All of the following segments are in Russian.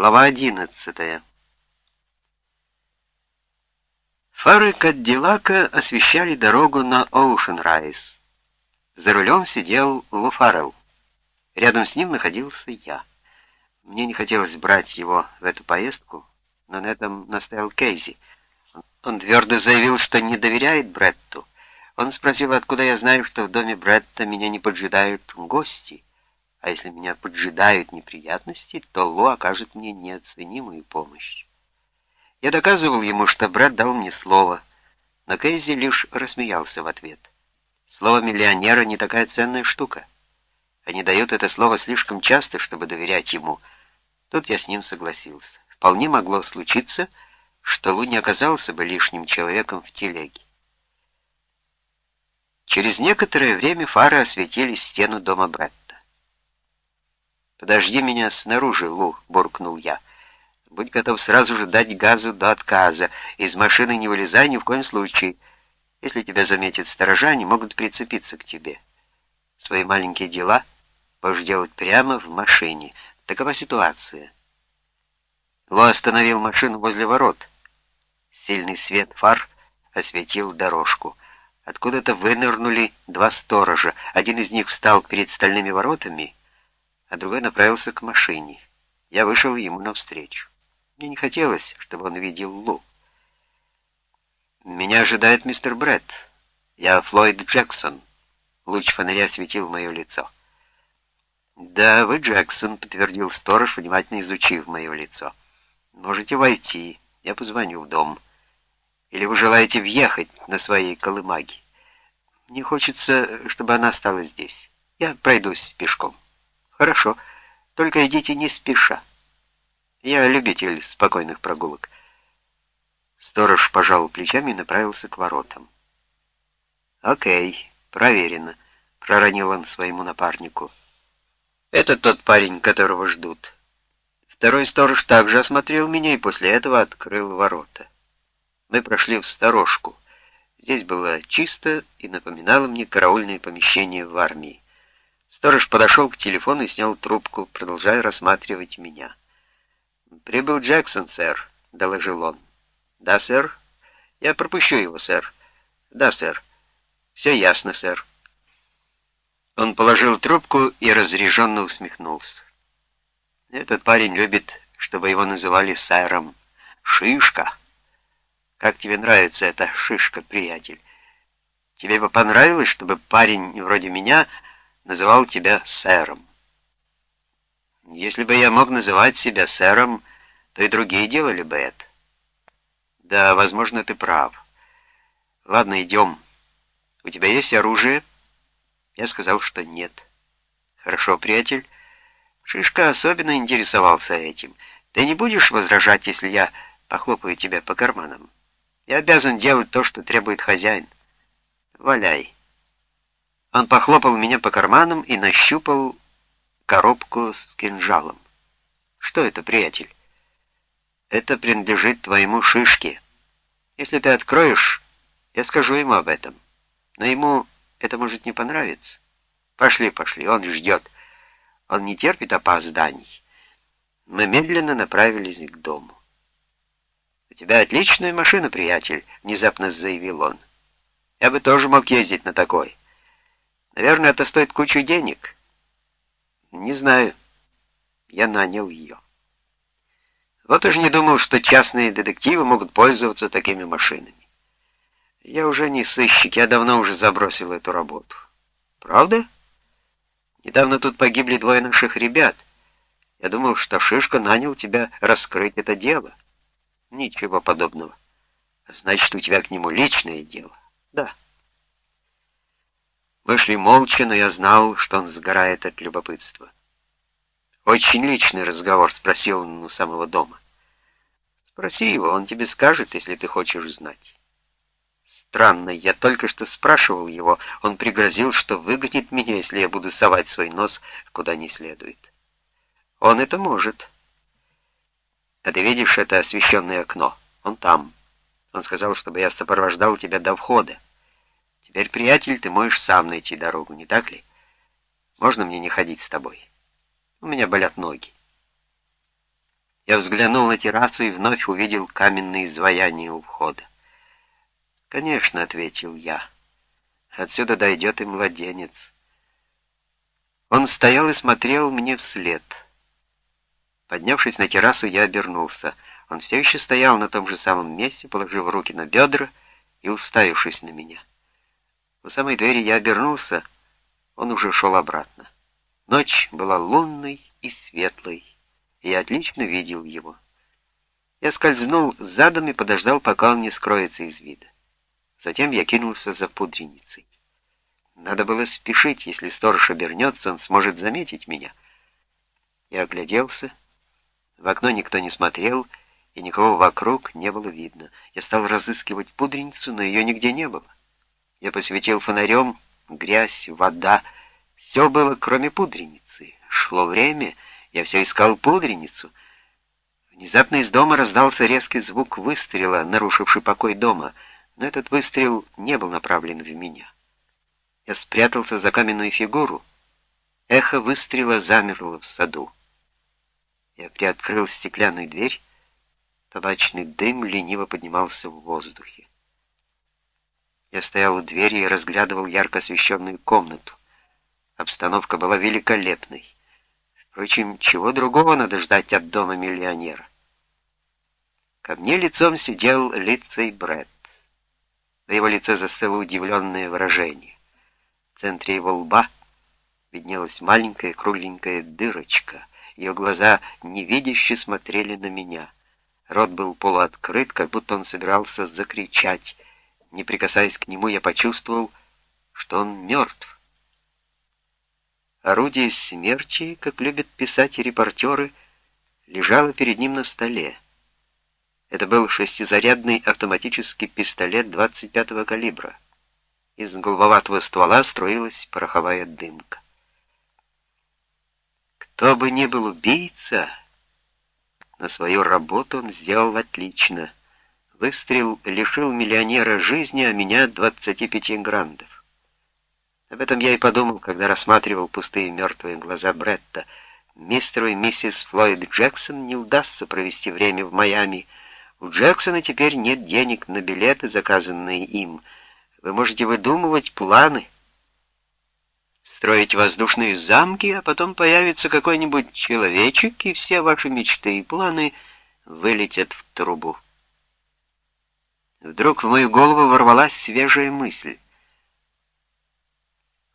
Глава одиннадцатая. Фары Кадиллака освещали дорогу на Оушенрайз. За рулем сидел Лу Фаррелл. Рядом с ним находился я. Мне не хотелось брать его в эту поездку, но на этом настоял Кейзи. Он твердо заявил, что не доверяет Бретту. Он спросил, откуда я знаю, что в доме Бретта меня не поджидают гости. А если меня поджидают неприятности, то Лу окажет мне неоценимую помощь. Я доказывал ему, что брат дал мне слово, но Кейзи лишь рассмеялся в ответ. Слово миллионера не такая ценная штука. Они дают это слово слишком часто, чтобы доверять ему. Тут я с ним согласился. Вполне могло случиться, что Лу не оказался бы лишним человеком в телеге. Через некоторое время фары осветили стену дома Бретта. «Подожди меня снаружи, Лу», — буркнул я. «Будь готов сразу же дать газу до отказа. Из машины не вылезай ни в коем случае. Если тебя заметят сторожа, они могут прицепиться к тебе. Свои маленькие дела будешь делать прямо в машине. Такова ситуация». Лу остановил машину возле ворот. Сильный свет фар осветил дорожку. Откуда-то вынырнули два сторожа. Один из них встал перед стальными воротами — а другой направился к машине. Я вышел ему навстречу. Мне не хотелось, чтобы он видел Лу. «Меня ожидает мистер Бретт. Я Флойд Джексон». Луч фонаря осветил мое лицо. «Да, вы Джексон», — подтвердил сторож, внимательно изучив мое лицо. «Можете войти. Я позвоню в дом. Или вы желаете въехать на своей колымаге? Мне хочется, чтобы она осталась здесь. Я пройдусь пешком». Хорошо, только идите не спеша. Я любитель спокойных прогулок. Сторож пожал плечами и направился к воротам. «Окей, проверено», — проронил он своему напарнику. «Это тот парень, которого ждут». Второй сторож также осмотрел меня и после этого открыл ворота. Мы прошли в сторожку. Здесь было чисто и напоминало мне караульное помещение в армии. Сторож подошел к телефону и снял трубку, продолжая рассматривать меня. «Прибыл Джексон, сэр», — доложил он. «Да, сэр. Я пропущу его, сэр. Да, сэр. Все ясно, сэр». Он положил трубку и разреженно усмехнулся. «Этот парень любит, чтобы его называли сэром. Шишка. Как тебе нравится эта шишка, приятель? Тебе бы понравилось, чтобы парень вроде меня называл тебя сэром. Если бы я мог называть себя сэром, то и другие делали бы это. Да, возможно, ты прав. Ладно, идем. У тебя есть оружие? Я сказал, что нет. Хорошо, приятель. Шишка особенно интересовался этим. Ты не будешь возражать, если я похлопаю тебя по карманам? Я обязан делать то, что требует хозяин. Валяй. Он похлопал меня по карманам и нащупал коробку с кинжалом. «Что это, приятель?» «Это принадлежит твоему шишке. Если ты откроешь, я скажу ему об этом. Но ему это может не понравиться. Пошли, пошли, он ждет. Он не терпит опозданий». Мы медленно направились к дому. «У тебя отличная машина, приятель», — внезапно заявил он. «Я бы тоже мог ездить на такой». Наверное, это стоит кучу денег. Не знаю. Я нанял ее. Вот уж не думал, что частные детективы могут пользоваться такими машинами. Я уже не сыщик, я давно уже забросил эту работу. Правда? Недавно тут погибли двое наших ребят. Я думал, что Шишка нанял тебя раскрыть это дело. Ничего подобного. Значит, у тебя к нему личное дело. Да. Мы шли молча, но я знал, что он сгорает от любопытства. «Очень личный разговор», — спросил он у самого дома. «Спроси его, он тебе скажет, если ты хочешь знать». Странно, я только что спрашивал его, он пригрозил, что выгонит меня, если я буду совать свой нос куда не следует. Он это может. А ты видишь это освещенное окно? Он там. Он сказал, чтобы я сопровождал тебя до входа. Теперь, приятель, ты можешь сам найти дорогу, не так ли? Можно мне не ходить с тобой? У меня болят ноги. Я взглянул на террасу и вновь увидел каменные изваяния у входа. «Конечно», — ответил я, — «отсюда дойдет и младенец». Он стоял и смотрел мне вслед. Поднявшись на террасу, я обернулся. Он все еще стоял на том же самом месте, положив руки на бедра и уставившись на меня. У самой двери я обернулся, он уже шел обратно. Ночь была лунной и светлой и я отлично видел его. Я скользнул задом и подождал, пока он не скроется из вида. Затем я кинулся за пудреницей. Надо было спешить, если сторож обернется, он сможет заметить меня. Я огляделся. В окно никто не смотрел, и никого вокруг не было видно. Я стал разыскивать пудреницу, но ее нигде не было. Я посветил фонарем, грязь, вода. Все было, кроме пудреницы. Шло время, я все искал пудреницу. Внезапно из дома раздался резкий звук выстрела, нарушивший покой дома, но этот выстрел не был направлен в меня. Я спрятался за каменную фигуру. Эхо выстрела замерло в саду. Я приоткрыл стеклянную дверь. Табачный дым лениво поднимался в воздухе. Я стоял у двери и разглядывал ярко освещенную комнату. Обстановка была великолепной. Впрочем, чего другого надо ждать от дома миллионера? Ко мне лицом сидел лицей Бретт. На его лице застыло удивленное выражение. В центре его лба виднелась маленькая кругленькая дырочка. Ее глаза невидяще смотрели на меня. Рот был полуоткрыт, как будто он собирался закричать. Не прикасаясь к нему, я почувствовал, что он мертв. Орудие смерти, как любят писать репортеры, лежало перед ним на столе. Это был шестизарядный автоматический пистолет 25-го калибра. Из голубоватого ствола струилась пороховая дымка. Кто бы ни был убийца, но свою работу он сделал отлично. Выстрел лишил миллионера жизни, а меня 25 грандов. Об этом я и подумал, когда рассматривал пустые мертвые глаза Бретта. Мистеру и миссис Флойд Джексон не удастся провести время в Майами. У Джексона теперь нет денег на билеты, заказанные им. Вы можете выдумывать планы, строить воздушные замки, а потом появится какой-нибудь человечек, и все ваши мечты и планы вылетят в трубу. Вдруг в мою голову ворвалась свежая мысль.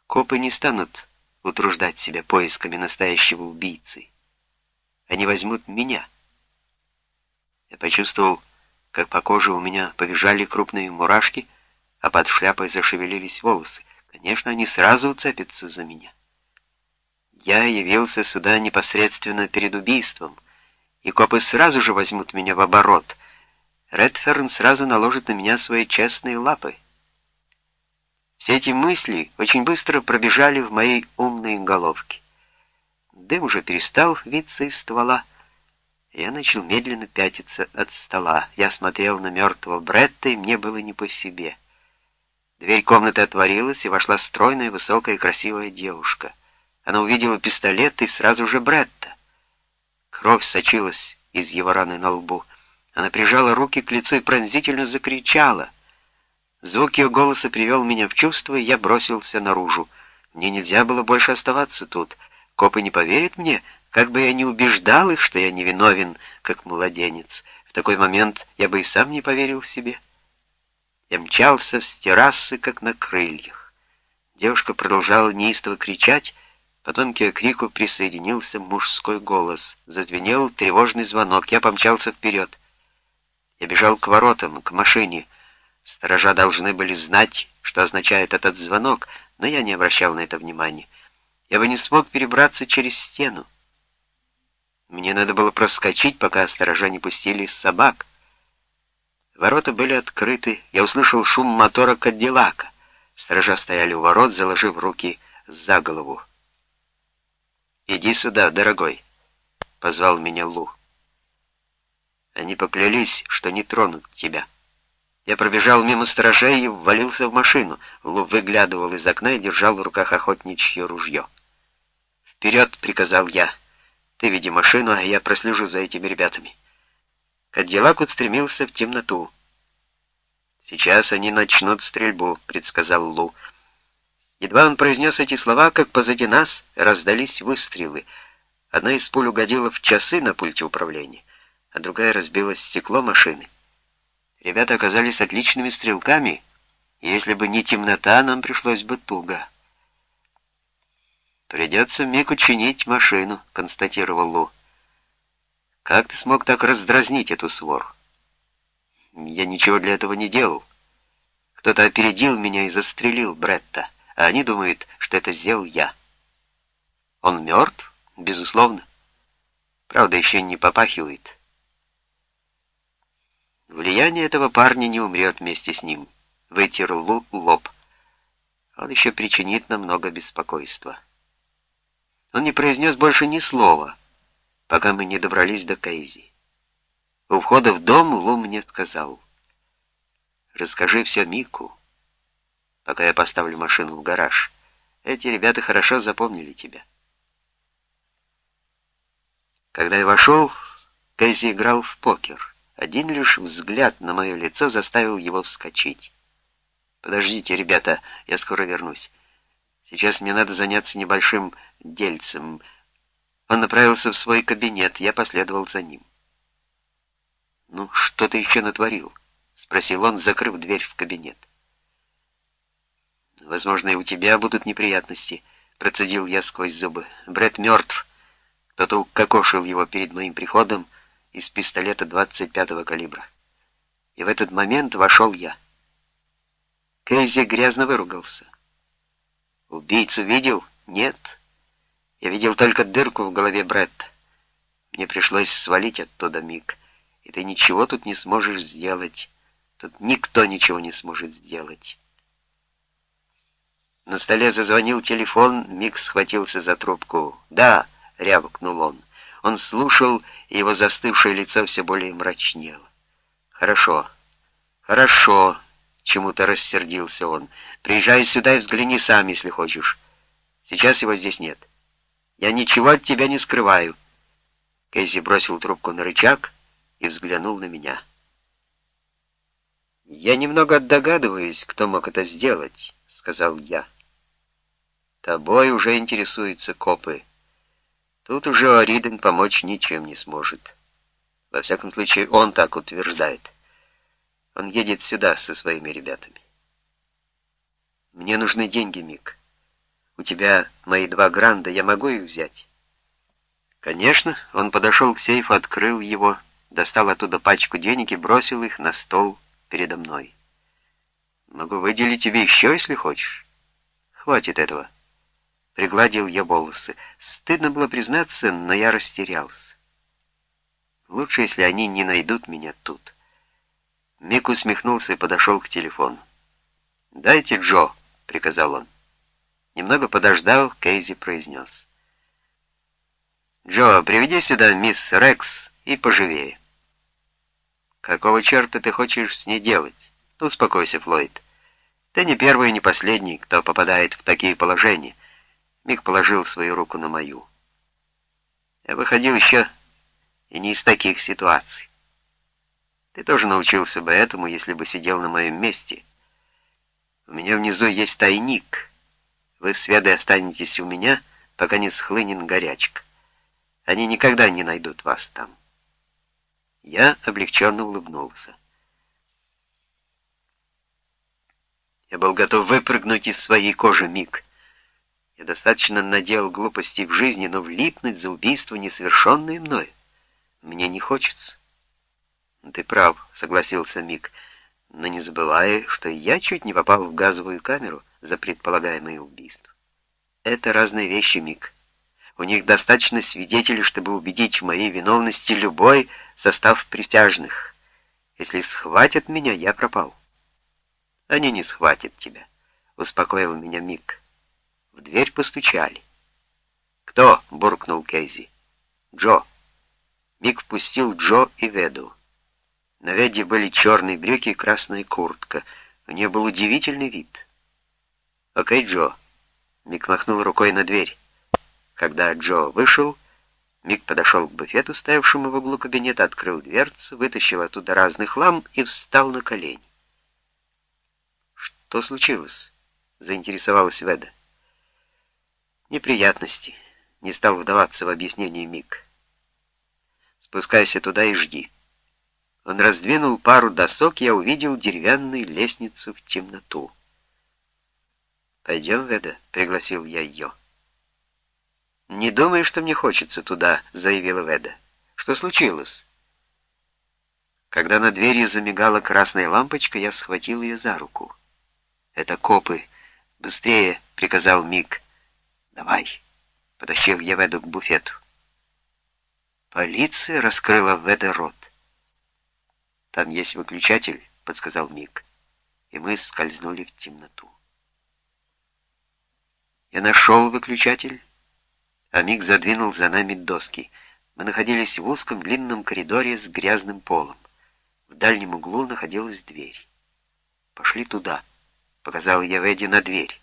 Копы не станут утруждать себя поисками настоящего убийцы. Они возьмут меня. Я почувствовал, как по коже у меня побежали крупные мурашки, а под шляпой зашевелились волосы. Конечно, они сразу уцепятся за меня. Я явился сюда непосредственно перед убийством, и копы сразу же возьмут меня в оборот. Редферн сразу наложит на меня свои честные лапы. Все эти мысли очень быстро пробежали в моей умной головке. Дым уже перестал виться из ствола. Я начал медленно пятиться от стола. Я смотрел на мертвого Бретта, и мне было не по себе. Дверь комнаты отворилась, и вошла стройная, высокая, красивая девушка. Она увидела пистолет и сразу же Бретта. Кровь сочилась из его раны на лбу. Она прижала руки к лицу и пронзительно закричала — Звук ее голоса привел меня в чувство, и я бросился наружу. Мне нельзя было больше оставаться тут. Копы не поверят мне, как бы я ни убеждал их, что я невиновен, как младенец. В такой момент я бы и сам не поверил в себе. Я мчался с террасы, как на крыльях. Девушка продолжала неистово кричать, потом к ее крику присоединился мужской голос. Зазвенел тревожный звонок, я помчался вперед. Я бежал к воротам, к машине, Сторожа должны были знать, что означает этот звонок, но я не обращал на это внимания. Я бы не смог перебраться через стену. Мне надо было проскочить, пока сторожа не пустили собак. Ворота были открыты, я услышал шум мотора Кадиллака. Сторожа стояли у ворот, заложив руки за голову. «Иди сюда, дорогой», — позвал меня Лу. «Они поклялись, что не тронут тебя». Я пробежал мимо сторожей и ввалился в машину. Лу выглядывал из окна и держал в руках охотничье ружье. «Вперед!» — приказал я. Ты веди машину, а я прослежу за этими ребятами». Кадиллак устремился в темноту. «Сейчас они начнут стрельбу», — предсказал Лу. Едва он произнес эти слова, как позади нас раздались выстрелы. Одна из пуль угодила в часы на пульте управления, а другая разбила стекло машины. Ребята оказались отличными стрелками, и если бы не темнота, нам пришлось бы туго. «Придется Мику чинить машину», — констатировал Лу. «Как ты смог так раздразнить эту свору?» Я ничего для этого не делал. Кто-то опередил меня и застрелил Бретта, а они думают, что это сделал я. Он мертв? Безусловно. Правда, еще не попахивает. Влияние этого парня не умрет вместе с ним. Вытер лоб. Он еще причинит нам много беспокойства. Он не произнес больше ни слова, пока мы не добрались до Кейзи. У входа в дом Лу мне сказал, «Расскажи все Мику, пока я поставлю машину в гараж. Эти ребята хорошо запомнили тебя». Когда я вошел, Кэзи играл в покер. Один лишь взгляд на мое лицо заставил его вскочить. «Подождите, ребята, я скоро вернусь. Сейчас мне надо заняться небольшим дельцем». Он направился в свой кабинет, я последовал за ним. «Ну, что ты еще натворил?» — спросил он, закрыв дверь в кабинет. «Возможно, и у тебя будут неприятности», — процедил я сквозь зубы. «Брэд мертв. Кто-то укокошил его перед моим приходом из пистолета 25-го калибра. И в этот момент вошел я». Кейзи грязно выругался. «Убийцу видел? Нет. Я видел только дырку в голове Бретта. Мне пришлось свалить оттуда миг» и ты ничего тут не сможешь сделать. Тут никто ничего не сможет сделать. На столе зазвонил телефон, Мик схватился за трубку. «Да!» — рявкнул он. Он слушал, и его застывшее лицо все более мрачнело. «Хорошо, хорошо!» — чему-то рассердился он. «Приезжай сюда и взгляни сам, если хочешь. Сейчас его здесь нет. Я ничего от тебя не скрываю». Кейзи бросил трубку на рычаг и взглянул на меня. «Я немного догадываюсь, кто мог это сделать», — сказал я. «Тобой уже интересуются копы. Тут уже Ориден помочь ничем не сможет. Во всяком случае, он так утверждает. Он едет сюда со своими ребятами. Мне нужны деньги, Мик. У тебя мои два гранда, я могу их взять?» Конечно, он подошел к сейфу, открыл его достал оттуда пачку денег и бросил их на стол передо мной. «Могу выделить тебе еще, если хочешь. Хватит этого». Пригладил я волосы. Стыдно было признаться, но я растерялся. Лучше, если они не найдут меня тут. Мик усмехнулся и подошел к телефону. «Дайте Джо», — приказал он. Немного подождал, Кейзи произнес. «Джо, приведи сюда мисс Рекс и поживее». Какого черта ты хочешь с ней делать? Успокойся, Флойд. Ты не первый и не последний, кто попадает в такие положения. Мик положил свою руку на мою. Я выходил еще и не из таких ситуаций. Ты тоже научился бы этому, если бы сидел на моем месте. У меня внизу есть тайник. Вы с Ведой останетесь у меня, пока не схлынет горячка. Они никогда не найдут вас там. Я облегченно улыбнулся. Я был готов выпрыгнуть из своей кожи миг. Я достаточно наделал глупостей в жизни, но влипнуть за убийство, несовершенное мной, мне не хочется. Ты прав, согласился Мик, но не забывай, что я чуть не попал в газовую камеру за предполагаемое убийство. Это разные вещи, Мик. У них достаточно свидетелей, чтобы убедить в моей виновности любой состав присяжных. Если схватят меня, я пропал. Они не схватят тебя, успокоил меня Мик. В дверь постучали. «Кто?» — буркнул Кейзи. «Джо». Мик впустил Джо и Веду. На Веде были черные брюки и красная куртка. У нее был удивительный вид. «Окей, Джо». Мик махнул рукой на дверь. Когда Джо вышел, Мик подошел к буфету, стоявшему в углу кабинета, открыл дверцу, вытащил оттуда разных ламп и встал на колени. «Что случилось?» — заинтересовалась Веда. «Неприятности», — не стал вдаваться в объяснение Мик. «Спускайся туда и жди». Он раздвинул пару досок, я увидел деревянную лестницу в темноту. «Пойдем, Веда», — пригласил я ее. «Не думай, что мне хочется туда», — заявила Веда. «Что случилось?» Когда на двери замигала красная лампочка, я схватил ее за руку. «Это копы. Быстрее!» — приказал Мик. «Давай!» — потащил я Веду к буфету. Полиция раскрыла Веда рот. «Там есть выключатель», — подсказал Мик, и мы скользнули в темноту. Я нашел выключатель, а Мик задвинул за нами доски. Мы находились в узком длинном коридоре с грязным полом. В дальнем углу находилась дверь. «Пошли туда», — показал я Веди на дверь.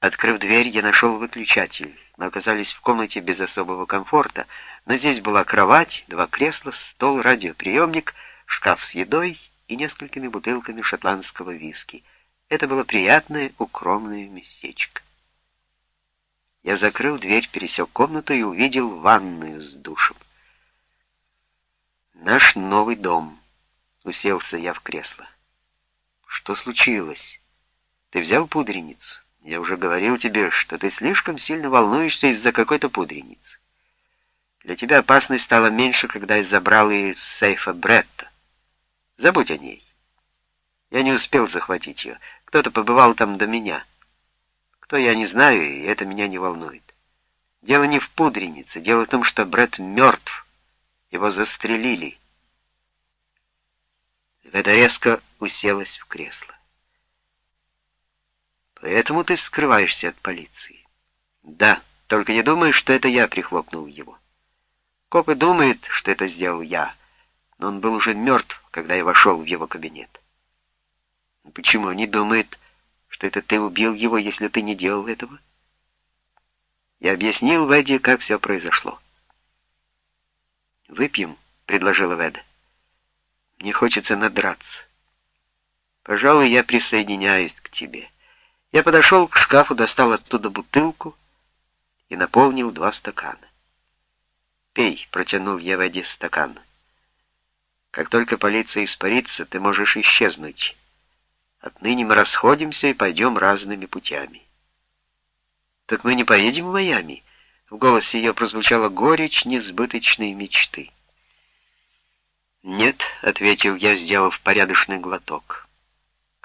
Открыв дверь, я нашел выключатель. Мы оказались в комнате без особого комфорта, но здесь была кровать, два кресла, стол, радиоприемник, шкаф с едой и несколькими бутылками шотландского виски. Это было приятное, укромное местечко. Я закрыл дверь, пересек комнату и увидел ванную с душем. «Наш новый дом», — уселся я в кресло. «Что случилось? Ты взял пудреницу? Я уже говорил тебе, что ты слишком сильно волнуешься из-за какой-то пудреницы. Для тебя опасность стала меньше, когда я забрал ее из сейфа Бретта. Забудь о ней. Я не успел захватить ее. Кто-то побывал там до меня». Кто я не знаю, и это меня не волнует. Дело не в пудренице, дело в том, что Бред мертв. Его застрелили. Веда резко уселась в кресло. Поэтому ты скрываешься от полиции. Да, только не думай, что это я прихлопнул его. Копы думают, что это сделал я, но он был уже мертв, когда я вошел в его кабинет. Почему они думают, что это ты убил его, если ты не делал этого? Я объяснил Веде, как все произошло. «Выпьем», — предложила Веда. «Мне хочется надраться. Пожалуй, я присоединяюсь к тебе». Я подошел к шкафу, достал оттуда бутылку и наполнил два стакана. «Пей», — протянул я Веде стакан. «Как только полиция испарится, ты можешь исчезнуть». Отныне мы расходимся и пойдем разными путями. Так мы не поедем в Майами? В голосе ее прозвучала горечь несбыточной мечты. «Нет», — ответил я, сделав порядочный глоток.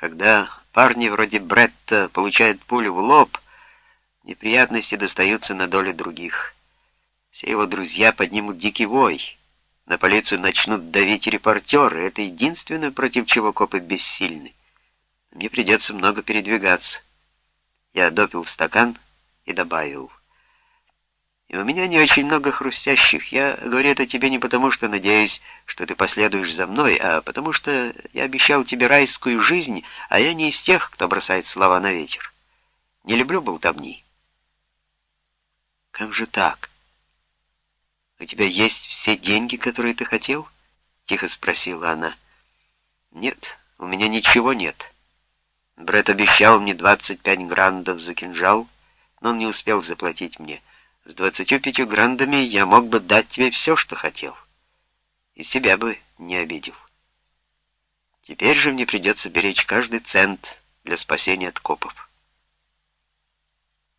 «Когда парни вроде Бретта получают пулю в лоб, неприятности достаются на долю других. Все его друзья поднимут дикий вой. На полицию начнут давить репортеры. Это единственное, против чего копы бессильны. Мне придется много передвигаться. Я допил стакан и добавил. И у меня не очень много хрустящих. Я говорю это тебе не потому, что надеюсь, что ты последуешь за мной, а потому что я обещал тебе райскую жизнь, а я не из тех, кто бросает слова на ветер. Не люблю болтовни. Как же так? У тебя есть все деньги, которые ты хотел? Тихо спросила она. Нет, у меня ничего нет. Бред обещал мне 25 грандов за кинжал, но он не успел заплатить мне. С 25 грандами я мог бы дать тебе все, что хотел. И себя бы не обидел. Теперь же мне придется беречь каждый цент для спасения от копов.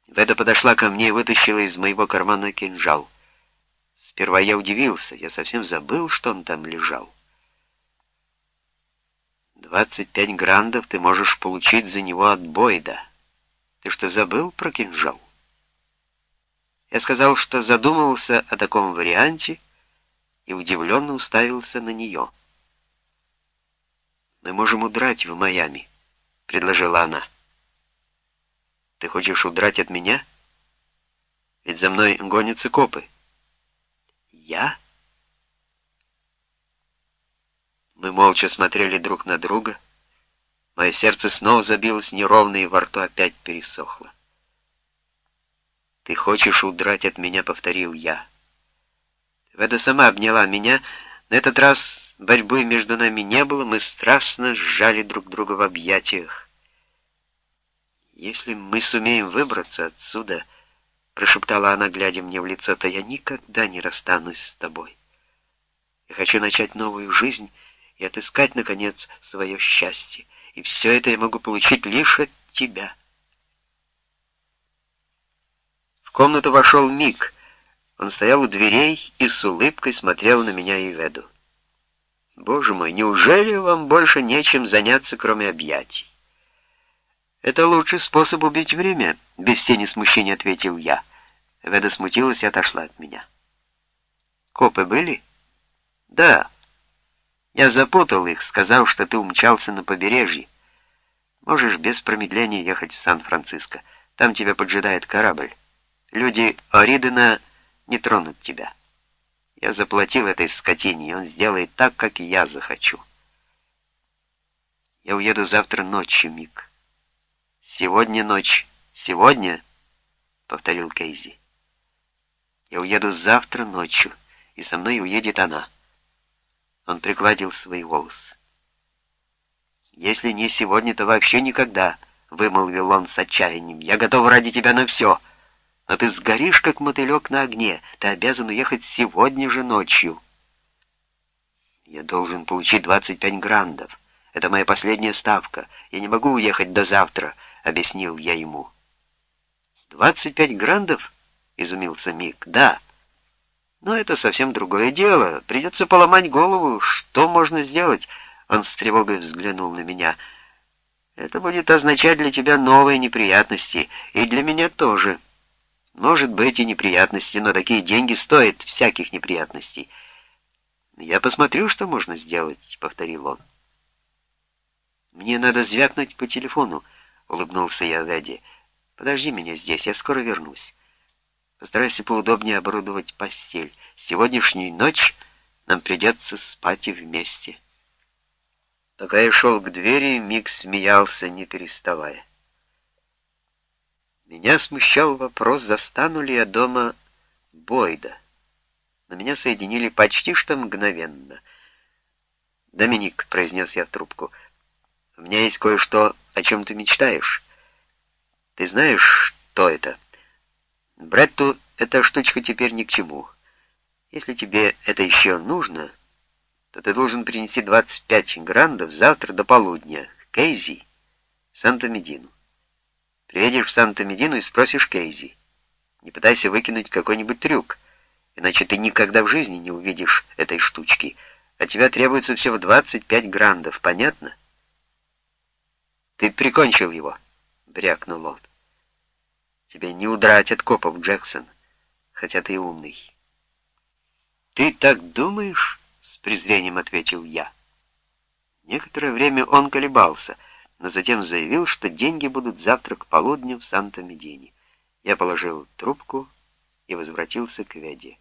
Веда подошла ко мне и вытащила из моего кармана кинжал. Сперва я удивился, я совсем забыл, что он там лежал. Двадцать пять грандов ты можешь получить за него от Бойда. Ты что, забыл про кинжал? Я сказал, что задумывался о таком варианте и удивленно уставился на нее. «Мы можем удрать в Майами», — предложила она. «Ты хочешь удрать от меня? Ведь за мной гонятся копы». «Я?» Мы молча смотрели друг на друга. Мое сердце снова забилось неровно, и во рту опять пересохло. «Ты хочешь удрать от меня?» — повторил я. Веда сама обняла меня. На этот раз борьбы между нами не было, мы страстно сжали друг друга в объятиях. «Если мы сумеем выбраться отсюда», — прошептала она, глядя мне в лицо, — «то я никогда не расстанусь с тобой. Я хочу начать новую жизнь и отыскать, наконец, свое счастье, и все это я могу получить лишь от тебя». В комнату вошел Мик. Он стоял у дверей и с улыбкой смотрел на меня и Веду. «Боже мой, неужели вам больше нечем заняться, кроме объятий?» «Это лучший способ убить время», — без тени смущения ответил я. Веда смутилась и отошла от меня. «Копы были?» «Да. Я запутал их, сказав, что ты умчался на побережье. Можешь без промедления ехать в Сан-Франциско. Там тебя поджидает корабль. Люди Оридена не тронут тебя. Я заплатил этой скотине, и он сделает так, как я захочу. Я уеду завтра ночью, Мик. Сегодня ночь. Сегодня, — повторил Кейзи. Я уеду завтра ночью, и со мной уедет она. Он пригладил свои волосы. «Если не сегодня, то вообще никогда», — вымолвил он с отчаянием. «Я готов ради тебя на все». Но ты сгоришь, как мотылек на огне. Ты обязан уехать сегодня же ночью. Я должен получить 25 грандов. Это моя последняя ставка. Я не могу уехать до завтра, — объяснил я ему. 25 грандов? — изумился Мик. Да. Но это совсем другое дело. Придется поломать голову. Что можно сделать? Он с тревогой взглянул на меня. Это будет означать для тебя новые неприятности. И для меня тоже. — может быть и неприятности, но такие деньги стоят всяких неприятностей. Я посмотрю, что можно сделать, — повторил он. Мне надо звякнуть по телефону, — улыбнулся я Веди. Подожди меня здесь, я скоро вернусь. Постарайся поудобнее оборудовать постель. Сегодняшнюю ночь нам придется спать и вместе. Пока я шел к двери, Мик смеялся, не переставая. Меня смущал вопрос, застану ли я дома Бойда. Но меня соединили почти что мгновенно. «Доминик», — произнес я в трубку, — «у меня есть кое-что, о чем ты мечтаешь. Ты знаешь, что это? Бретту эта штучка теперь ни к чему. Если тебе это еще нужно, то ты должен принести 25 грандов завтра до полудня к Кейзи, Санта-Медину. Приедешь в Санта-Медину и спросишь Кейзи. Не пытайся выкинуть какой-нибудь трюк, иначе ты никогда в жизни не увидишь этой штучки. От тебя требуется всего 25 грандов, понятно? Ты прикончил его, брякнул он. Тебе не удрать от копов, Джексон, хотя ты и умный. Ты так думаешь? С презрением ответил я. Некоторое время он колебался — но затем заявил, что деньги будут завтра к полудню в Санта-Медине. Я положил трубку и возвратился к Веде.